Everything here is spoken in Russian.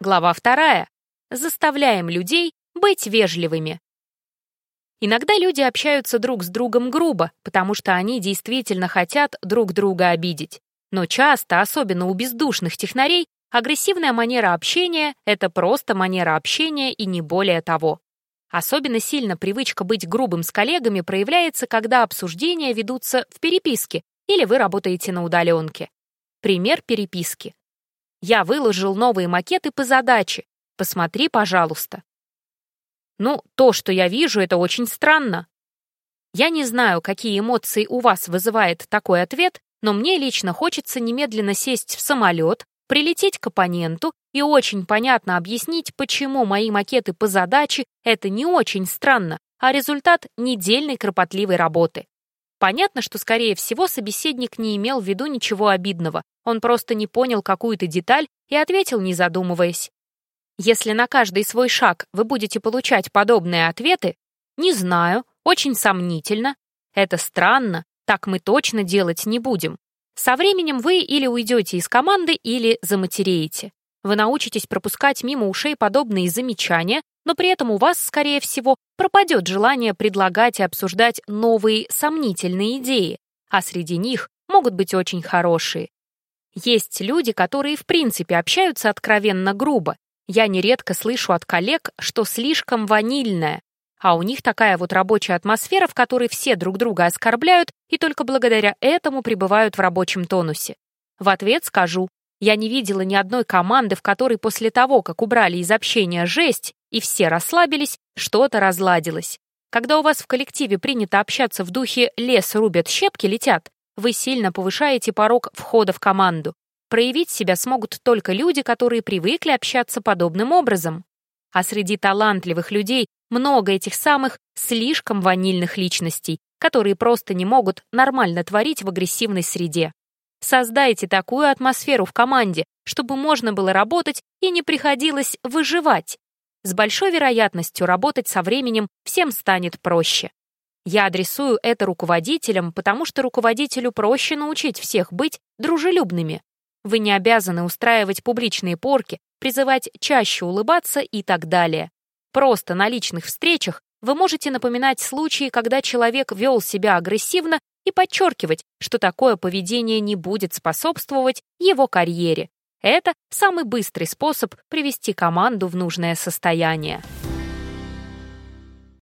Глава вторая. Заставляем людей быть вежливыми. Иногда люди общаются друг с другом грубо, потому что они действительно хотят друг друга обидеть. Но часто, особенно у бездушных технарей, агрессивная манера общения — это просто манера общения и не более того. Особенно сильно привычка быть грубым с коллегами проявляется, когда обсуждения ведутся в переписке или вы работаете на удаленке. Пример переписки. Я выложил новые макеты по задаче. Посмотри, пожалуйста. Ну, то, что я вижу, это очень странно. Я не знаю, какие эмоции у вас вызывает такой ответ, но мне лично хочется немедленно сесть в самолет, прилететь к оппоненту и очень понятно объяснить, почему мои макеты по задаче — это не очень странно, а результат недельной кропотливой работы. Понятно, что, скорее всего, собеседник не имел в виду ничего обидного, он просто не понял какую-то деталь и ответил, не задумываясь. Если на каждый свой шаг вы будете получать подобные ответы, не знаю, очень сомнительно, это странно, так мы точно делать не будем. Со временем вы или уйдете из команды, или заматереете. Вы научитесь пропускать мимо ушей подобные замечания, но при этом у вас, скорее всего, пропадет желание предлагать и обсуждать новые сомнительные идеи, а среди них могут быть очень хорошие. Есть люди, которые в принципе общаются откровенно грубо. Я нередко слышу от коллег, что слишком ванильное, а у них такая вот рабочая атмосфера, в которой все друг друга оскорбляют и только благодаря этому пребывают в рабочем тонусе. В ответ скажу, я не видела ни одной команды, в которой после того, как убрали из общения жесть и все расслабились, что-то разладилось. Когда у вас в коллективе принято общаться в духе «лес рубят, щепки летят», вы сильно повышаете порог входа в команду. Проявить себя смогут только люди, которые привыкли общаться подобным образом. А среди талантливых людей много этих самых слишком ванильных личностей, которые просто не могут нормально творить в агрессивной среде. Создайте такую атмосферу в команде, чтобы можно было работать и не приходилось выживать. С большой вероятностью работать со временем всем станет проще. Я адресую это руководителям, потому что руководителю проще научить всех быть дружелюбными. Вы не обязаны устраивать публичные порки, призывать чаще улыбаться и так далее. Просто на личных встречах вы можете напоминать случаи, когда человек вел себя агрессивно и подчеркивать, что такое поведение не будет способствовать его карьере. Это самый быстрый способ привести команду в нужное состояние.